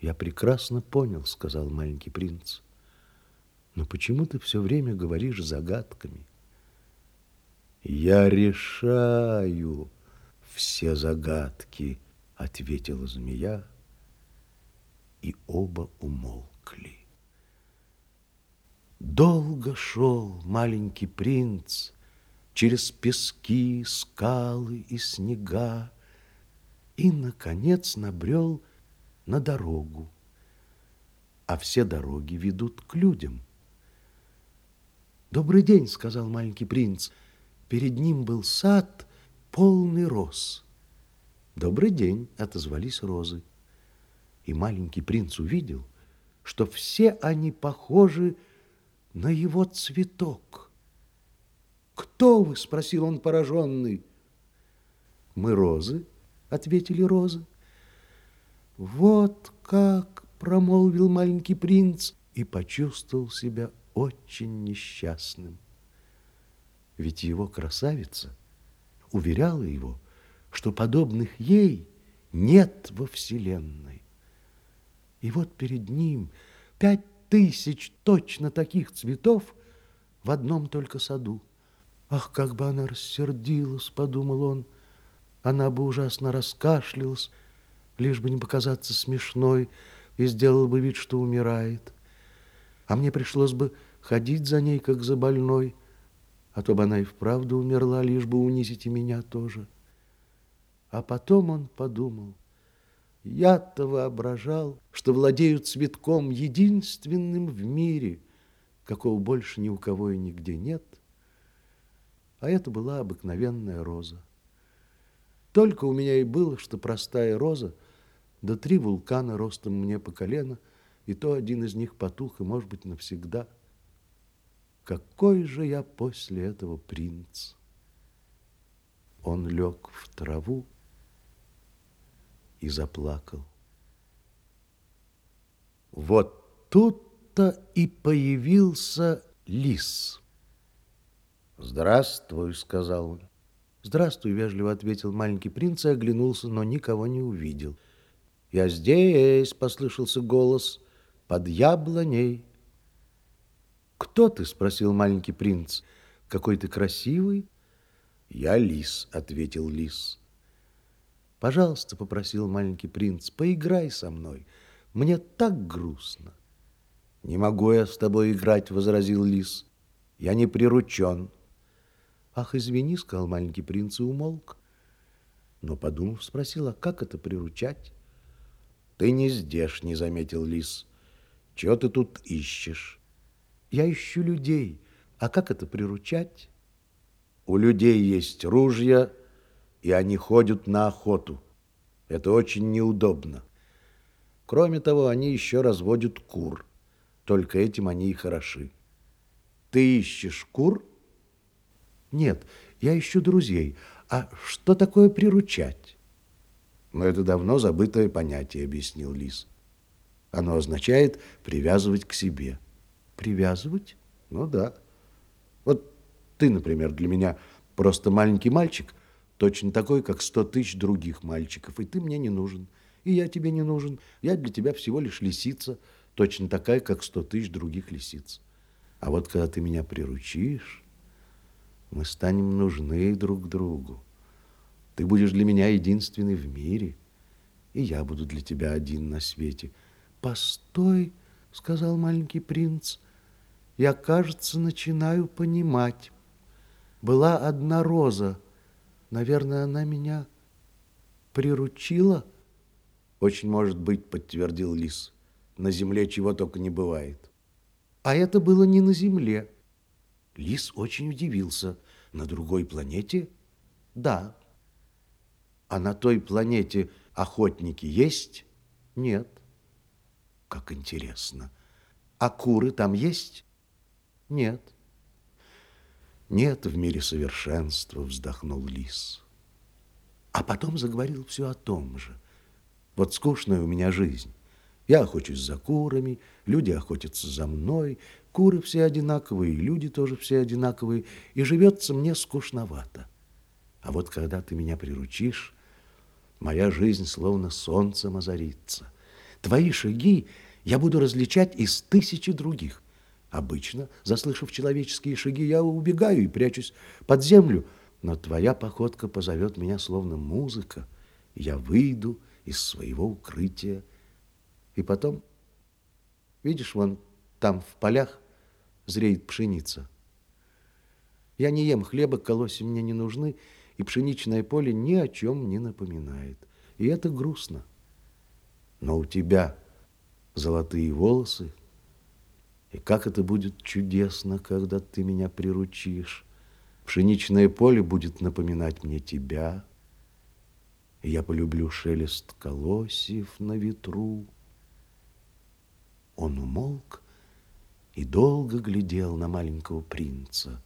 Я прекрасно понял, сказал маленький принц. Но почему ты все время говоришь загадками? Я решаю все загадки, ответила змея, и оба умолкли. Долго шел маленький принц через пески, скалы и снега и, наконец, набрел на дорогу. А все дороги ведут к людям. «Добрый день», — сказал маленький принц, — Перед ним был сад, полный роз. «Добрый день!» — отозвались розы. И маленький принц увидел, что все они похожи на его цветок. «Кто вы?» — спросил он пораженный. «Мы розы», — ответили розы. «Вот как!» — промолвил маленький принц и почувствовал себя очень несчастным. Ведь его красавица уверяла его, что подобных ей нет во Вселенной. И вот перед ним пять тысяч точно таких цветов в одном только саду. Ах, как бы она рассердилась, подумал он. Она бы ужасно раскашлялась, лишь бы не показаться смешной, и сделала бы вид, что умирает. А мне пришлось бы ходить за ней, как за больной, а то бы она и вправду умерла, лишь бы унизить и меня тоже. А потом он подумал, я-то воображал, что владею цветком единственным в мире, какого больше ни у кого и нигде нет. А это была обыкновенная роза. Только у меня и было, что простая роза, да три вулкана ростом мне по колено, и то один из них потух, и, может быть, навсегда – какой же я после этого принц? Он лег в траву и заплакал. Вот тут-то и появился лис. «Здравствуй», — сказал он. «Здравствуй», — вежливо ответил маленький принц и оглянулся, но никого не увидел. «Я здесь», — послышался голос, — «под яблоней». «Кто ты?» – спросил маленький принц. «Какой ты красивый?» «Я лис», – ответил лис. «Пожалуйста», – попросил маленький принц, – «поиграй со мной. Мне так грустно». «Не могу я с тобой играть», – возразил лис. «Я не приручен». «Ах, извини», – сказал маленький принц и умолк. Но, подумав, спросил, а как это приручать? «Ты не здешний», – заметил лис. «Чего ты тут ищешь?» Я ищу людей. А как это приручать? У людей есть ружья, и они ходят на охоту. Это очень неудобно. Кроме того, они еще разводят кур. Только этим они и хороши. Ты ищешь кур? Нет, я ищу друзей. А что такое приручать? Но это давно забытое понятие, объяснил Лис. Оно означает привязывать к себе. Привязывать? Ну да. Вот ты, например, для меня просто маленький мальчик, точно такой, как сто тысяч других мальчиков, и ты мне не нужен, и я тебе не нужен. Я для тебя всего лишь лисица, точно такая, как сто тысяч других лисиц. А вот когда ты меня приручишь, мы станем нужны друг другу. Ты будешь для меня единственный в мире, и я буду для тебя один на свете. Постой, сказал маленький принц, — я, кажется, начинаю понимать. Была одна роза. Наверное, она меня приручила. Очень может быть, подтвердил лис. На земле чего только не бывает. А это было не на земле. Лис очень удивился. На другой планете? Да. А на той планете охотники есть? Нет. Как интересно. А куры там есть? Нет. Нет в мире совершенства, вздохнул лис. А потом заговорил все о том же. Вот скучная у меня жизнь. Я охочусь за курами, люди охотятся за мной, куры все одинаковые, люди тоже все одинаковые, и живется мне скучновато. А вот когда ты меня приручишь, моя жизнь словно солнцем озарится. Твои шаги я буду различать из тысячи других. Обычно, заслышав человеческие шаги, я убегаю и прячусь под землю, но твоя походка позовет меня словно музыка. Я выйду из своего укрытия. И потом, видишь, вон там в полях зреет пшеница. Я не ем хлеба, колоси мне не нужны, и пшеничное поле ни о чем не напоминает. И это грустно. Но у тебя золотые волосы, и как это будет чудесно, когда ты меня приручишь. Пшеничное поле будет напоминать мне тебя, и я полюблю шелест колосьев на ветру. Он умолк и долго глядел на маленького принца.